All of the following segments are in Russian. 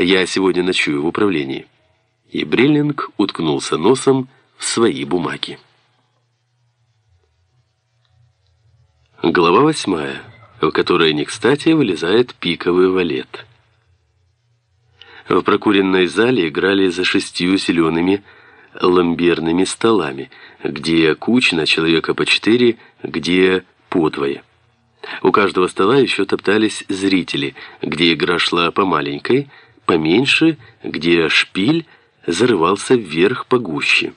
Я сегодня ночую в управлении». И Бриллинг уткнулся носом в свои бумаги. Глава восьмая, в которой не кстати вылезает пиковый валет. В прокуренной зале играли за шестью зелеными ламберными столами, где кучно человека по четыре, где подвое. У каждого стола еще топтались зрители, где игра шла по маленькой, поменьше, где шпиль зарывался вверх погуще.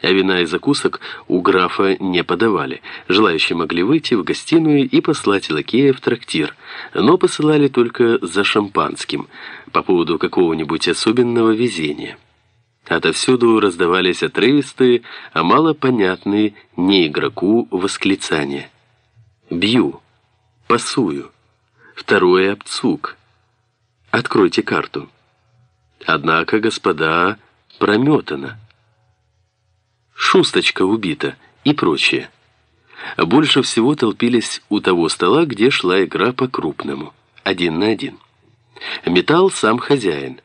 А вина и закусок у графа не подавали. Желающие могли выйти в гостиную и послать лакея в трактир, но посылали только за шампанским по поводу какого-нибудь особенного везения. Отовсюду раздавались отрывистые, а малопонятные не игроку восклицания. «Бью! Пасую! Второе обцук! Откройте карту!» Однако, господа, прометано. Шусточка убита и прочее. Больше всего толпились у того стола, где шла игра по-крупному, один на один. Металл сам хозяин.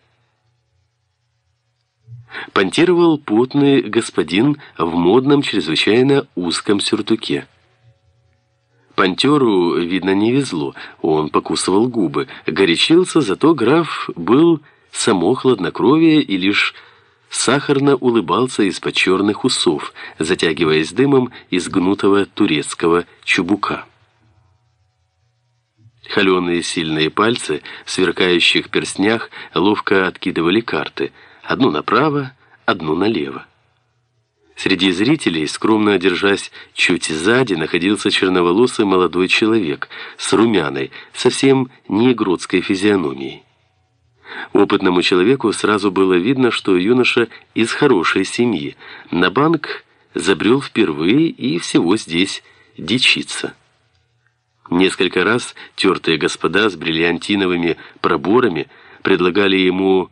Понтировал потный господин в модном, чрезвычайно узком сюртуке. Понтеру, видно, не везло, он покусывал губы, горячился, зато граф был само хладнокровие и лишь сахарно улыбался из-под черных усов, затягиваясь дымом из гнутого турецкого чубука. Холеные сильные пальцы в сверкающих перстнях ловко откидывали карты, одну направо, одну налево. Среди зрителей, скромно держась чуть сзади, находился черноволосый молодой человек с румяной, совсем не игротской физиономией. Опытному человеку сразу было видно, что юноша из хорошей семьи. На банк забрел впервые и всего здесь дичится. Несколько раз тертые господа с бриллиантиновыми проборами предлагали ему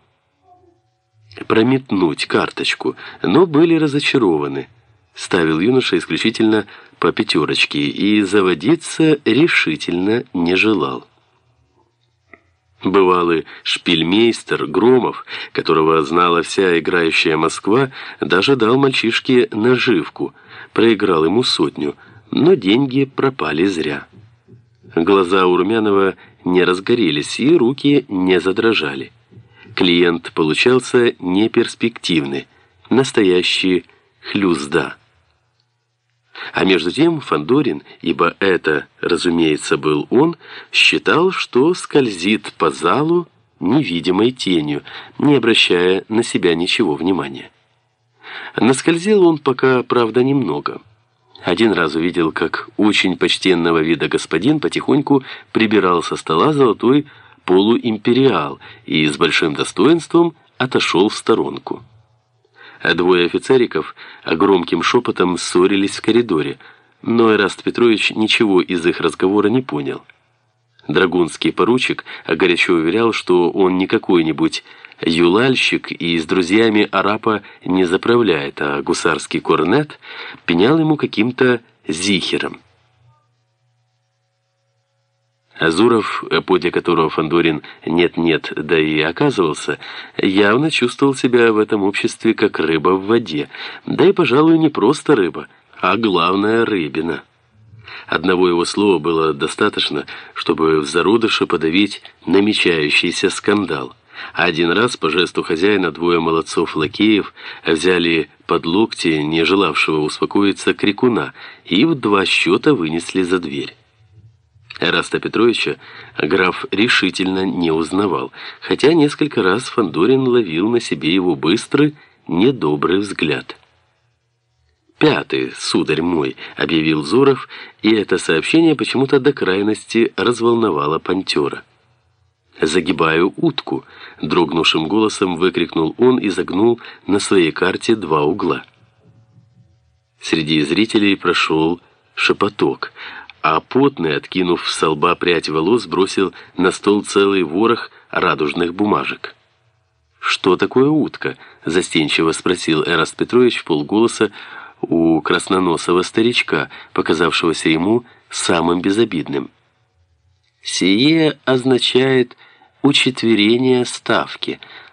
прометнуть карточку, но были разочарованы. Ставил юноша исключительно по пятерочке и заводиться решительно не желал. Бывалый шпильмейстер Громов, которого знала вся играющая Москва, даже дал мальчишке наживку, проиграл ему сотню, но деньги пропали зря. Глаза у Румянова не разгорелись и руки не задрожали. Клиент получался неперспективный, настоящий хлюзда. А между тем Фандорин, ибо это, разумеется, был он, считал, что скользит по залу невидимой тенью, не обращая на себя ничего внимания. Наскользил он пока, правда, немного. Один раз увидел, как очень почтенного вида господин потихоньку прибирал со стола золотой полуимпериал и с большим достоинством отошел в сторонку а двое офицериков громким шепотом ссорились в коридоре, но Эраст Петрович ничего из их разговора не понял. Драгунский поручик горячо уверял, что он не какой-нибудь юлальщик и с друзьями арапа не заправляет, а гусарский корнет пенял ему каким-то зихером. Азуров, подле которого Фандорин нет-нет, да и оказывался, явно чувствовал себя в этом обществе как рыба в воде, да и, пожалуй, не просто рыба, а главная рыбина. Одного его слова было достаточно, чтобы в зародыше подавить намечающийся скандал. Один раз по жесту хозяина двое молодцов-лакеев взяли под локти не желавшего успокоиться крикуна и в два счета вынесли за дверь. Эраста Петровича граф решительно не узнавал, хотя несколько раз Фандорин ловил на себе его быстрый, недобрый взгляд. «Пятый, сударь мой», — объявил Зуров, и это сообщение почему-то до крайности разволновало Пантера. «Загибаю утку», — дрогнувшим голосом выкрикнул он и загнул на своей карте два угла. Среди зрителей прошел шепоток — а потный, откинув с лба прядь волос, бросил на стол целый ворох радужных бумажек. «Что такое утка?» – застенчиво спросил Эраст Петрович полголоса у красноносого старичка, показавшегося ему самым безобидным. «Сие означает учетверение ставки –